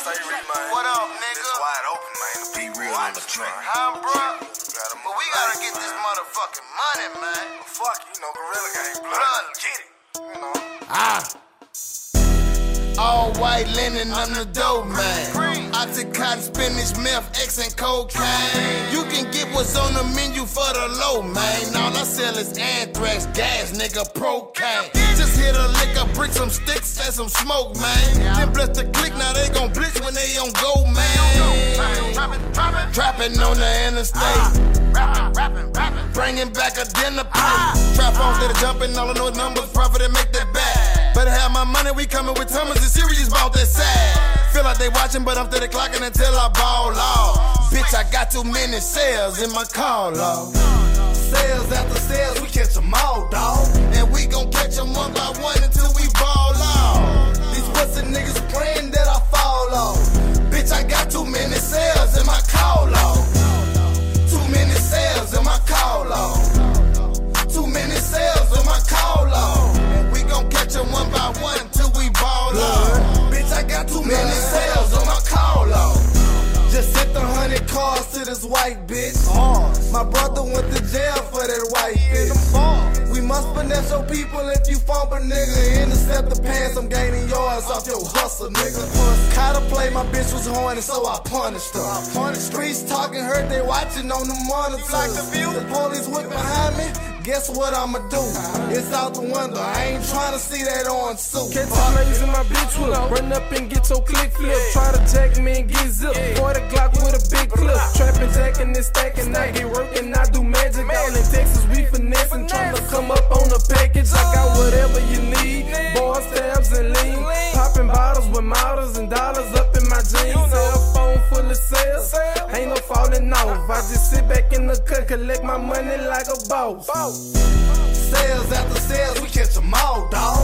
Reed, man. What up, It's nigga? wide open, man. The P real on the track. Huh, bro? But we gotta get this motherfucking money, man. Fuck, you know, Gorilla Gang. Blood. Get it. You know. Ah. All white linen, I'm the dope man. I cotton, spinach, meth, X, and cocaine. You can get what's on the menu for the low, man. All I sell is anthrax, gas, nigga, propane. Just hit a lick, a brick, some sticks, and some smoke, man. Then bless the click, now they gon' blitz when they on go, man. Trapping on the interstate. Rapping, rapping, rapping. Bringing back a dinner plate. Trap phones that are jumping, all of those numbers, profit and make that back. Better have my money, we coming with Thomas and serious about that sad. Feel like they watching, but I'm steady clocking until I ball off. Bitch, I got too many sales in my log. Sales after sales, white bitch. My brother went to jail for that white bitch. We must finesse your people if you fumble, nigga. Intercept the pants, I'm gaining yours off your hustle, nigga. Caught play, my bitch was horny, so I punished her. On the Streets talking, heard they watching on the monitor. Like the view, the police whip behind me. Guess what I'ma do? It's out the window. I ain't trying to see that on suit. Catch the ladies in my bitch whip. Run up and get your click flip. Try to jack me and get zipped. And stacking. I get working, I do magic. All in Texas, we finessing. Trying to come up on the package. I got whatever you need. Boy, stabs and lean. Popping bottles with models and dollars up in my jeans. Cell phone full of sales. Ain't no falling off. I just sit back in the cut, collect my money like a boss. Sales after sales, we catch 'em all, dawg.